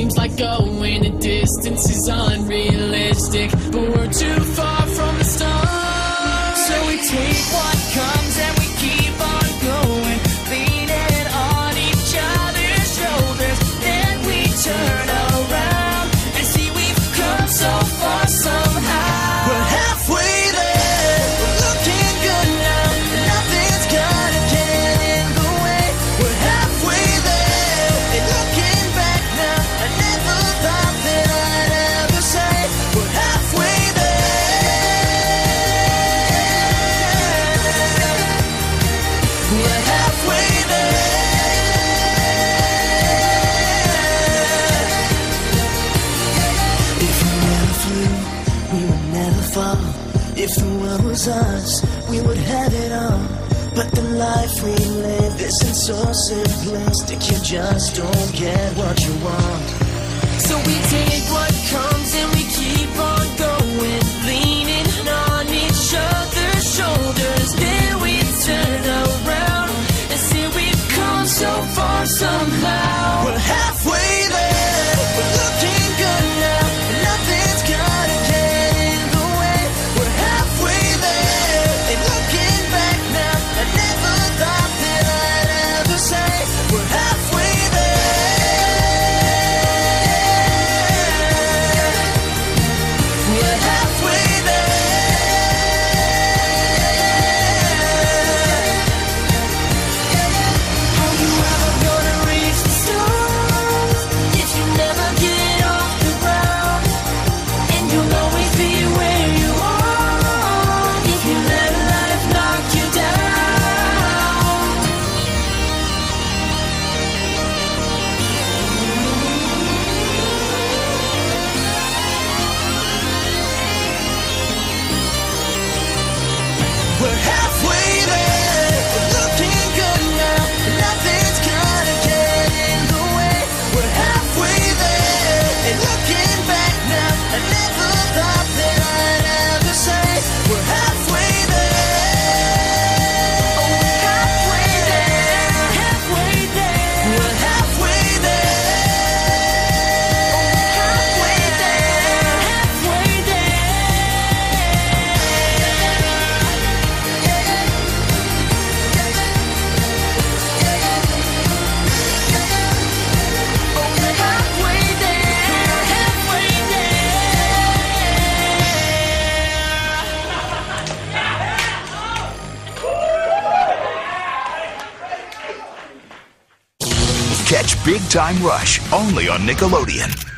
Seems like going a distance is unrealistic, but you, we would never fall. If the world was us. we would have it all. But the life we live isn't so simplistic. You just don't get what you want. So we take. Catch Big Time Rush only on Nickelodeon.